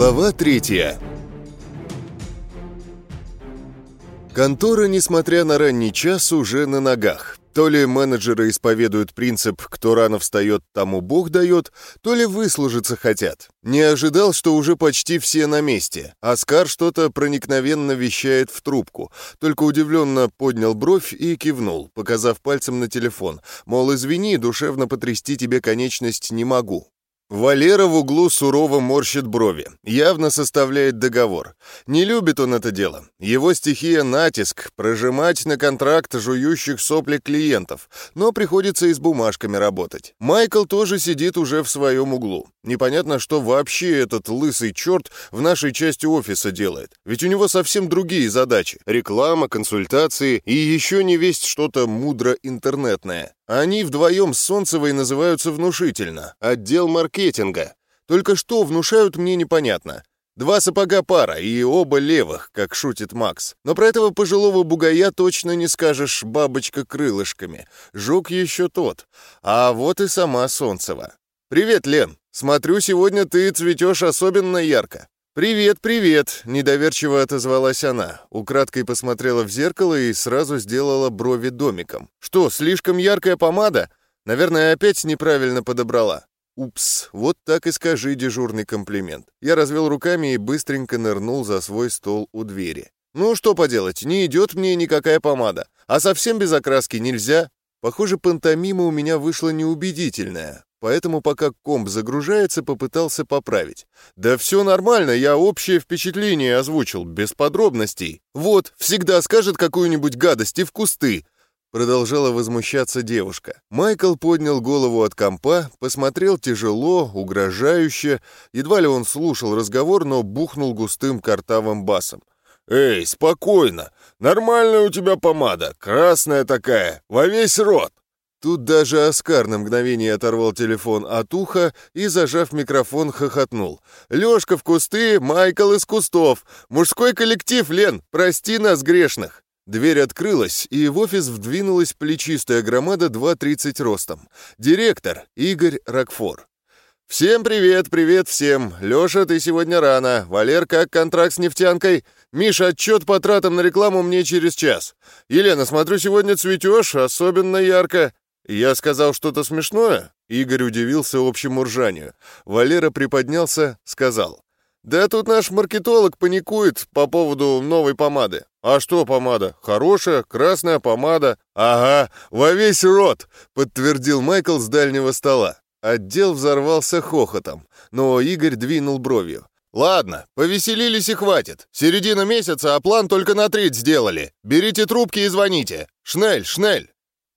Глава третья Контора, несмотря на ранний час, уже на ногах. То ли менеджеры исповедуют принцип «кто рано встает, тому Бог дает», то ли выслужиться хотят. Не ожидал, что уже почти все на месте. Оскар что-то проникновенно вещает в трубку. Только удивленно поднял бровь и кивнул, показав пальцем на телефон. Мол, извини, душевно потрясти тебе конечность не могу. Валера в углу сурово морщит брови, явно составляет договор. Не любит он это дело. Его стихия — натиск, прожимать на контракт жующих сопли клиентов, но приходится и с бумажками работать. Майкл тоже сидит уже в своем углу. Непонятно, что вообще этот лысый черт в нашей части офиса делает. Ведь у него совсем другие задачи. Реклама, консультации и еще не весть что-то мудро-интернетное. Они вдвоем с Солнцевой называются внушительно. Отдел маркетинга. Только что внушают мне непонятно. Два сапога пара, и оба левых, как шутит Макс. Но про этого пожилого бугая точно не скажешь бабочка крылышками. Жук еще тот. А вот и сама Солнцева. «Привет, Лен. Смотрю, сегодня ты цветешь особенно ярко». «Привет, привет!» — недоверчиво отозвалась она. Украдкой посмотрела в зеркало и сразу сделала брови домиком. «Что, слишком яркая помада? Наверное, опять неправильно подобрала». «Упс, вот так и скажи дежурный комплимент». Я развел руками и быстренько нырнул за свой стол у двери. «Ну, что поделать, не идет мне никакая помада. А совсем без окраски нельзя». Похоже, пантомима у меня вышла неубедительная. Поэтому пока комп загружается, попытался поправить. «Да все нормально, я общее впечатление озвучил, без подробностей. Вот, всегда скажет какую-нибудь гадость и в кусты!» Продолжала возмущаться девушка. Майкл поднял голову от компа, посмотрел тяжело, угрожающе. Едва ли он слушал разговор, но бухнул густым картавым басом. «Эй, спокойно! Нормальная у тебя помада, красная такая, во весь рот!» Тут даже Оскар на мгновение оторвал телефон от уха и, зажав микрофон, хохотнул. «Лёшка в кусты, Майкл из кустов! Мужской коллектив, Лен! Прости нас, грешных!» Дверь открылась, и в офис вдвинулась плечистая громада 2.30 ростом. Директор Игорь Рокфор. «Всем привет, привет всем! Лёша, ты сегодня рано. Валер, как контракт с нефтянкой? Миша, отчет по тратам на рекламу мне через час. Елена, смотрю, сегодня цветешь, особенно ярко. «Я сказал что-то смешное?» Игорь удивился общему ржанию. Валера приподнялся, сказал. «Да тут наш маркетолог паникует по поводу новой помады». «А что помада? Хорошая, красная помада». «Ага, во весь рот!» — подтвердил Майкл с дальнего стола. Отдел взорвался хохотом, но Игорь двинул бровью. «Ладно, повеселились и хватит. Середина месяца, а план только на треть сделали. Берите трубки и звоните. Шнель, шнель!»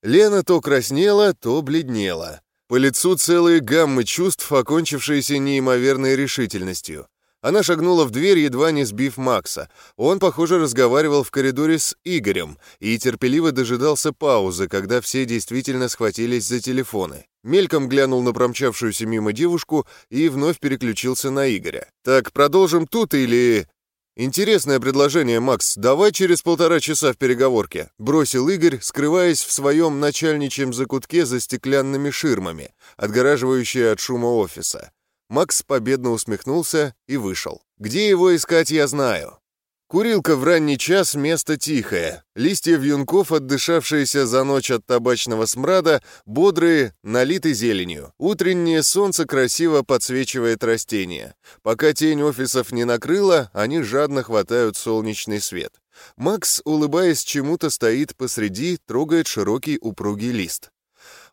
Лена то краснела, то бледнела. По лицу целые гаммы чувств, окончившиеся неимоверной решительностью. Она шагнула в дверь, едва не сбив Макса. Он, похоже, разговаривал в коридоре с Игорем и терпеливо дожидался паузы, когда все действительно схватились за телефоны. Мельком глянул на промчавшуюся мимо девушку и вновь переключился на Игоря. «Так продолжим тут или...» «Интересное предложение, Макс. Давай через полтора часа в переговорке», — бросил Игорь, скрываясь в своем начальничьем закутке за стеклянными ширмами, отгораживающие от шума офиса. Макс победно усмехнулся и вышел. «Где его искать, я знаю. Курилка в ранний час, место тихое. Листья вьюнков, отдышавшиеся за ночь от табачного смрада, бодрые, налиты зеленью. Утреннее солнце красиво подсвечивает растения. Пока тень офисов не накрыла, они жадно хватают солнечный свет. Макс, улыбаясь чему-то, стоит посреди, трогает широкий упругий лист.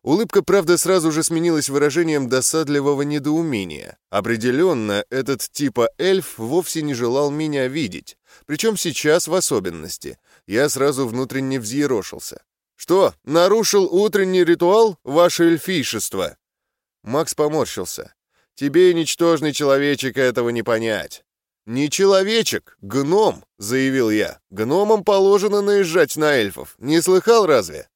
Улыбка, правда, сразу же сменилась выражением досадливого недоумения. Определенно, этот типа эльф вовсе не желал меня видеть. Причем сейчас в особенности. Я сразу внутренне взъерошился. «Что, нарушил утренний ритуал, ваше эльфийшество?» Макс поморщился. «Тебе, ничтожный человечек, этого не понять». «Не человечек, гном», — заявил я. «Гномам положено наезжать на эльфов. Не слыхал разве?»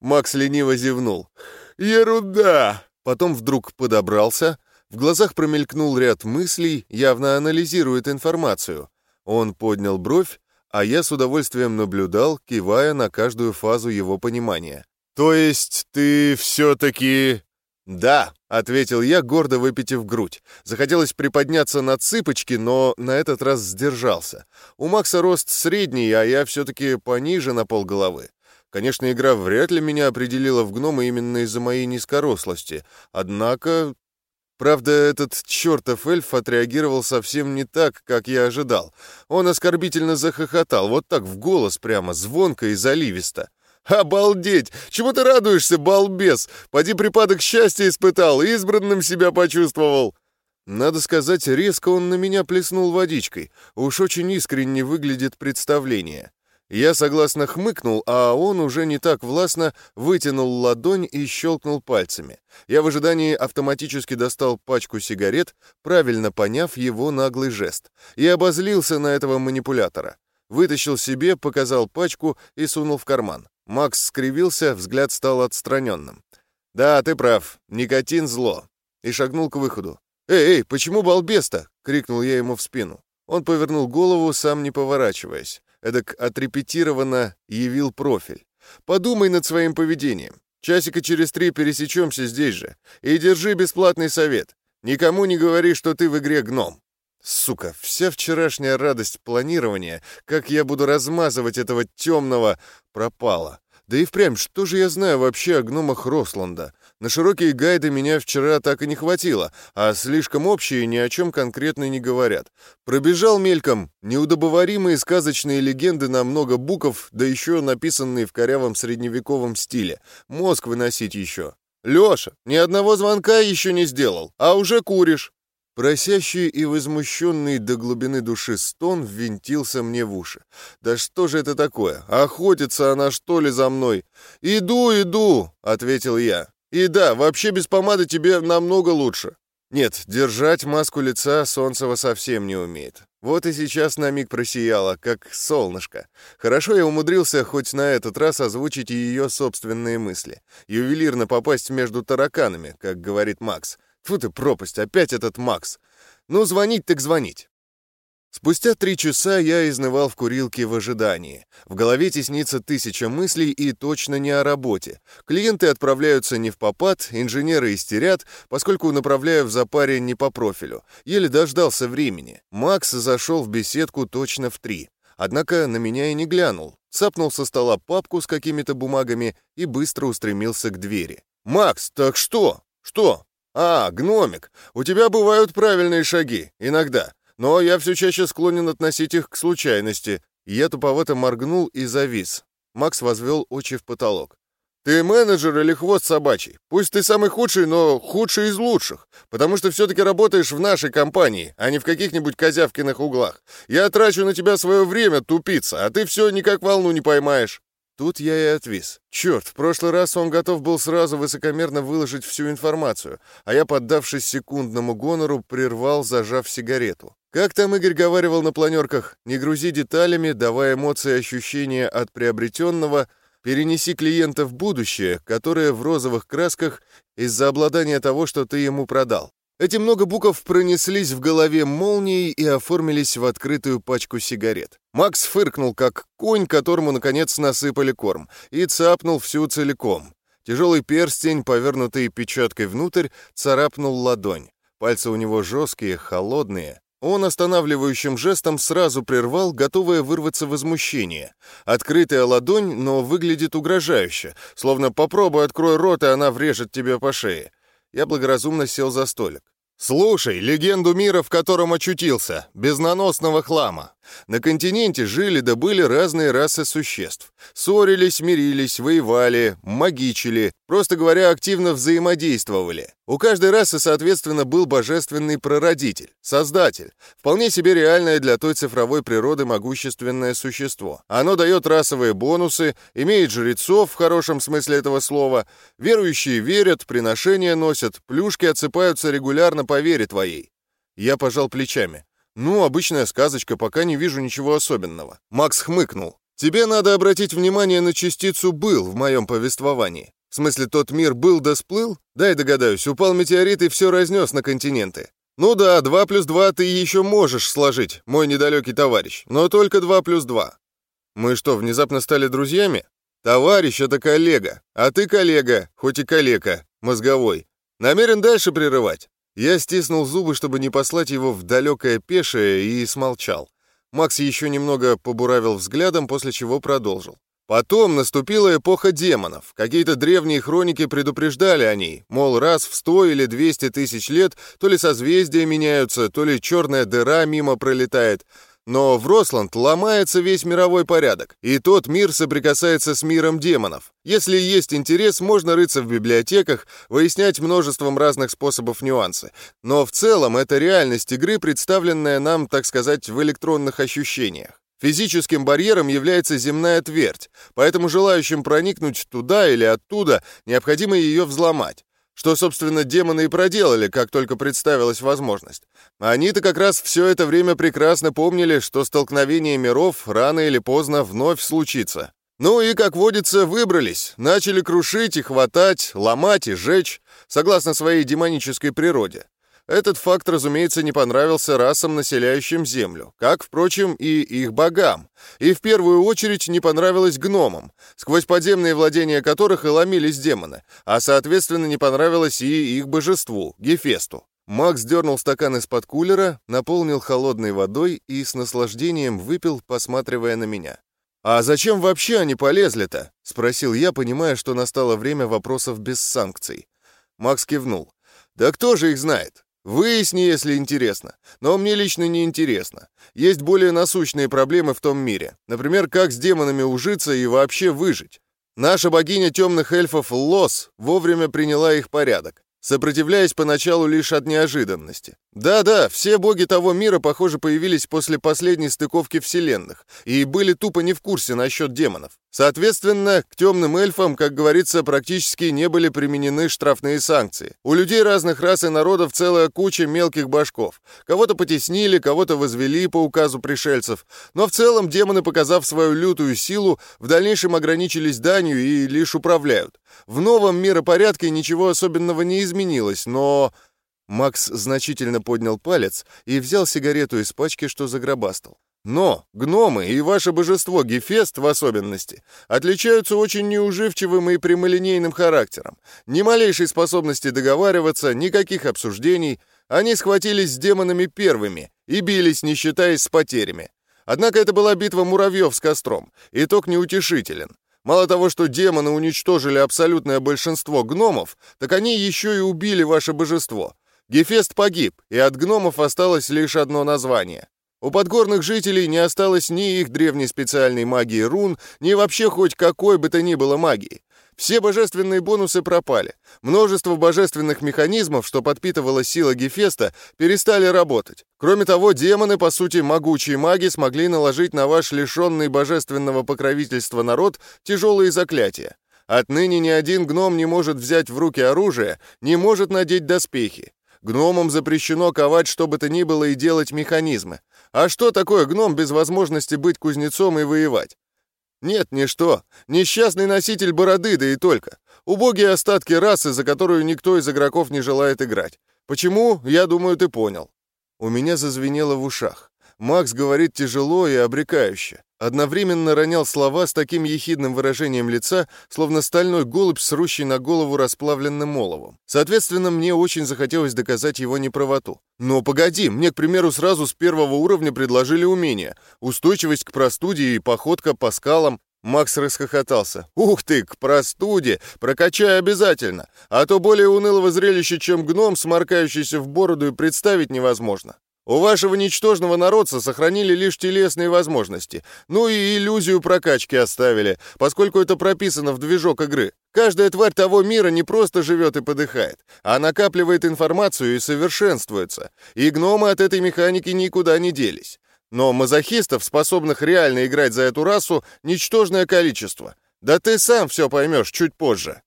Макс лениво зевнул. «Ерунда!» Потом вдруг подобрался. В глазах промелькнул ряд мыслей, явно анализирует информацию. Он поднял бровь, а я с удовольствием наблюдал, кивая на каждую фазу его понимания. «То есть ты все-таки...» «Да, ответил я, гордо выпитив грудь. Захотелось приподняться на цыпочки, но на этот раз сдержался. У Макса рост средний, а я все-таки пониже на полголовы. Конечно, игра вряд ли меня определила в гнома именно из-за моей низкорослости. Однако... Правда, этот чертов эльф отреагировал совсем не так, как я ожидал. Он оскорбительно захохотал, вот так в голос прямо, звонко и заливисто. «Обалдеть! Чему ты радуешься, балбес? Поди припадок счастья испытал, избранным себя почувствовал!» Надо сказать, резко он на меня плеснул водичкой. Уж очень искренне выглядит представление. Я согласно хмыкнул, а он уже не так властно вытянул ладонь и щелкнул пальцами. Я в ожидании автоматически достал пачку сигарет, правильно поняв его наглый жест, и обозлился на этого манипулятора. Вытащил себе, показал пачку и сунул в карман. Макс скривился, взгляд стал отстраненным. «Да, ты прав. Никотин — зло». И шагнул к выходу. «Эй, эй, почему балбес-то?» — крикнул я ему в спину. Он повернул голову, сам не поворачиваясь. Эдак отрепетированно явил профиль. «Подумай над своим поведением. Часика через три пересечемся здесь же. И держи бесплатный совет. Никому не говори, что ты в игре гном. Сука, вся вчерашняя радость планирования, как я буду размазывать этого темного, пропала. Да и впрямь, что же я знаю вообще о гномах Росланда? На широкие гайды меня вчера так и не хватило, а слишком общие ни о чем конкретно не говорят. Пробежал мельком неудобоваримые сказочные легенды на много букв, да еще написанные в корявом средневековом стиле. Мозг выносить еще. «Леша, ни одного звонка еще не сделал, а уже куришь». Просящий и возмущенный до глубины души стон ввинтился мне в уши. «Да что же это такое? Охотится она, что ли, за мной?» «Иду, иду!» — ответил я. «И да, вообще без помады тебе намного лучше». Нет, держать маску лица Солнцева совсем не умеет. Вот и сейчас на миг просияло, как солнышко. Хорошо я умудрился хоть на этот раз озвучить ее собственные мысли. Ювелирно попасть между тараканами, как говорит Макс. Фу ты, пропасть, опять этот Макс. Ну, звонить так звонить. Спустя три часа я изнывал в курилке в ожидании. В голове теснится тысяча мыслей и точно не о работе. Клиенты отправляются не в попад, инженеры истерят, поскольку направляю в запаре не по профилю. Еле дождался времени. Макс зашел в беседку точно в три. Однако на меня и не глянул. Цапнул со стола папку с какими-то бумагами и быстро устремился к двери. «Макс, так что? Что? «А, гномик, у тебя бывают правильные шаги, иногда, но я все чаще склонен относить их к случайности». Я туповато моргнул и завис. Макс возвел очи в потолок. «Ты менеджер или хвост собачий? Пусть ты самый худший, но худший из лучших, потому что все-таки работаешь в нашей компании, а не в каких-нибудь козявкиных углах. Я трачу на тебя свое время, тупица, а ты все никак волну не поймаешь». Тут я и отвис. Черт, в прошлый раз он готов был сразу высокомерно выложить всю информацию, а я, поддавшись секундному гонору, прервал, зажав сигарету. Как там Игорь говаривал на планерках, не грузи деталями, давая эмоции и ощущения от приобретенного, перенеси клиента в будущее, которое в розовых красках из-за обладания того, что ты ему продал. Эти много букв пронеслись в голове молнией и оформились в открытую пачку сигарет. Макс фыркнул, как конь, которому, наконец, насыпали корм, и цапнул всю целиком. Тяжелый перстень, повернутый печаткой внутрь, царапнул ладонь. Пальцы у него жесткие, холодные. Он останавливающим жестом сразу прервал, готовое вырваться возмущение. Открытая ладонь, но выглядит угрожающе, словно попробуй открой рот, и она врежет тебе по шее. Я благоразумно сел за столик. «Слушай легенду мира, в котором очутился, без наносного хлама. На континенте жили да были разные расы существ. Ссорились, мирились, воевали, магичили, просто говоря, активно взаимодействовали. У каждой расы, соответственно, был божественный прародитель, создатель, вполне себе реальное для той цифровой природы могущественное существо. Оно дает расовые бонусы, имеет жрецов в хорошем смысле этого слова, верующие верят, приношения носят, плюшки отсыпаются регулярно по вере твоей. Я пожал плечами. «Ну, обычная сказочка, пока не вижу ничего особенного». Макс хмыкнул. «Тебе надо обратить внимание на частицу «был» в моем повествовании. В смысле, тот мир был да сплыл? Дай догадаюсь, упал метеорит и все разнес на континенты. Ну да, 2 плюс 2 ты еще можешь сложить, мой недалекий товарищ, но только 2 плюс 2. Мы что, внезапно стали друзьями? Товарищ — это коллега, а ты коллега, хоть и коллега, мозговой. Намерен дальше прерывать?» Я стиснул зубы, чтобы не послать его в далекое пешее, и смолчал. Макс еще немного побуравил взглядом, после чего продолжил. Потом наступила эпоха демонов. Какие-то древние хроники предупреждали о ней, мол, раз в сто или двести тысяч лет то ли созвездия меняются, то ли черная дыра мимо пролетает. Но в Росланд ломается весь мировой порядок, и тот мир соприкасается с миром демонов. Если есть интерес, можно рыться в библиотеках, выяснять множеством разных способов нюансы. Но в целом это реальность игры, представленная нам, так сказать, в электронных ощущениях. Физическим барьером является земная твердь, поэтому желающим проникнуть туда или оттуда необходимо ее взломать. Что, собственно, демоны и проделали, как только представилась возможность. Они-то как раз все это время прекрасно помнили, что столкновение миров рано или поздно вновь случится. Ну и, как водится, выбрались, начали крушить и хватать, ломать и жечь, согласно своей демонической природе. Этот факт, разумеется, не понравился расам, населяющим Землю, как, впрочем, и их богам. И в первую очередь не понравилось гномам, сквозь подземные владения которых и ломились демоны, а, соответственно, не понравилось и их божеству, Гефесту. Макс дернул стакан из-под кулера, наполнил холодной водой и с наслаждением выпил, посматривая на меня. «А зачем вообще они полезли-то?» — спросил я, понимая, что настало время вопросов без санкций. Макс кивнул. «Да кто же их знает? Выясни, если интересно. Но мне лично не интересно. Есть более насущные проблемы в том мире. Например, как с демонами ужиться и вообще выжить. Наша богиня темных эльфов Лос вовремя приняла их порядок сопротивляясь поначалу лишь от неожиданности. Да-да, все боги того мира, похоже, появились после последней стыковки вселенных и были тупо не в курсе насчет демонов. Соответственно, к темным эльфам, как говорится, практически не были применены штрафные санкции. У людей разных рас и народов целая куча мелких башков. Кого-то потеснили, кого-то возвели по указу пришельцев. Но в целом демоны, показав свою лютую силу, в дальнейшем ограничились данью и лишь управляют. В новом миропорядке ничего особенного не изменилось, но... Макс значительно поднял палец и взял сигарету из пачки, что загробастал. Но гномы и ваше божество Гефест в особенности отличаются очень неуживчивым и прямолинейным характером. Ни малейшей способности договариваться, никаких обсуждений. Они схватились с демонами первыми и бились, не считаясь с потерями. Однако это была битва муравьев с костром. Итог неутешителен. Мало того, что демоны уничтожили абсолютное большинство гномов, так они еще и убили ваше божество. Гефест погиб, и от гномов осталось лишь одно название. У подгорных жителей не осталось ни их древней специальной магии рун, ни вообще хоть какой бы то ни было магии. Все божественные бонусы пропали. Множество божественных механизмов, что подпитывала сила Гефеста, перестали работать. Кроме того, демоны, по сути могучие маги, смогли наложить на ваш лишенный божественного покровительства народ тяжелые заклятия. Отныне ни один гном не может взять в руки оружие, не может надеть доспехи. Гномам запрещено ковать что бы то ни было и делать механизмы. А что такое гном без возможности быть кузнецом и воевать? Нет, ничто. Несчастный носитель бороды, да и только. Убогие остатки расы, за которую никто из игроков не желает играть. Почему, я думаю, ты понял. У меня зазвенело в ушах. Макс говорит тяжело и обрекающе. Одновременно ронял слова с таким ехидным выражением лица, словно стальной голубь, срущий на голову расплавленным оловом. Соответственно, мне очень захотелось доказать его неправоту. Но погоди, мне, к примеру, сразу с первого уровня предложили умения. Устойчивость к простуде и походка по скалам. Макс расхохотался. «Ух ты, к простуде! Прокачай обязательно! А то более унылого зрелища, чем гном, сморкающийся в бороду, и представить невозможно!» У вашего ничтожного народца сохранили лишь телесные возможности, ну и иллюзию прокачки оставили, поскольку это прописано в движок игры. Каждая тварь того мира не просто живет и подыхает, а накапливает информацию и совершенствуется, и гномы от этой механики никуда не делись. Но мазохистов, способных реально играть за эту расу, ничтожное количество. Да ты сам все поймешь чуть позже.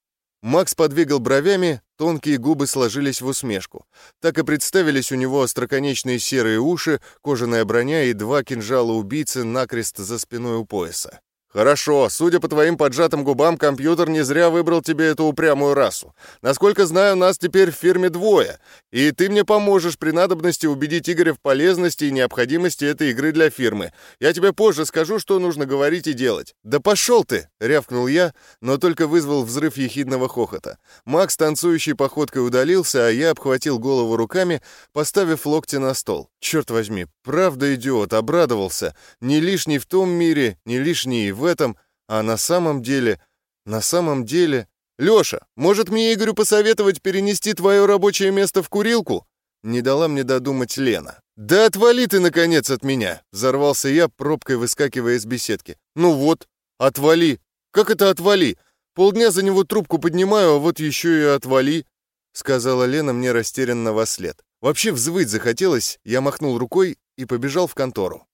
Макс подвигал бровями, тонкие губы сложились в усмешку. Так и представились у него остроконечные серые уши, кожаная броня и два кинжала убийцы накрест за спиной у пояса. «Хорошо. Судя по твоим поджатым губам, компьютер не зря выбрал тебе эту упрямую расу. Насколько знаю, нас теперь в фирме двое, и ты мне поможешь при надобности убедить Игоря в полезности и необходимости этой игры для фирмы. Я тебе позже скажу, что нужно говорить и делать». «Да пошел ты!» — рявкнул я, но только вызвал взрыв ехидного хохота. Макс танцующей походкой удалился, а я обхватил голову руками, поставив локти на стол. Черт возьми, правда идиот, обрадовался. Не лишний в том мире, не лишний и в этом, а на самом деле... На самом деле... «Лёша, может мне Игорю посоветовать перенести твое рабочее место в курилку?» Не дала мне додумать Лена. «Да отвали ты, наконец, от меня!» Взорвался я, пробкой выскакивая из беседки. «Ну вот, отвали! Как это отвали? Полдня за него трубку поднимаю, а вот еще и отвали!» Сказала Лена мне растерянно во след. Вообще взвыть захотелось, я махнул рукой и побежал в контору.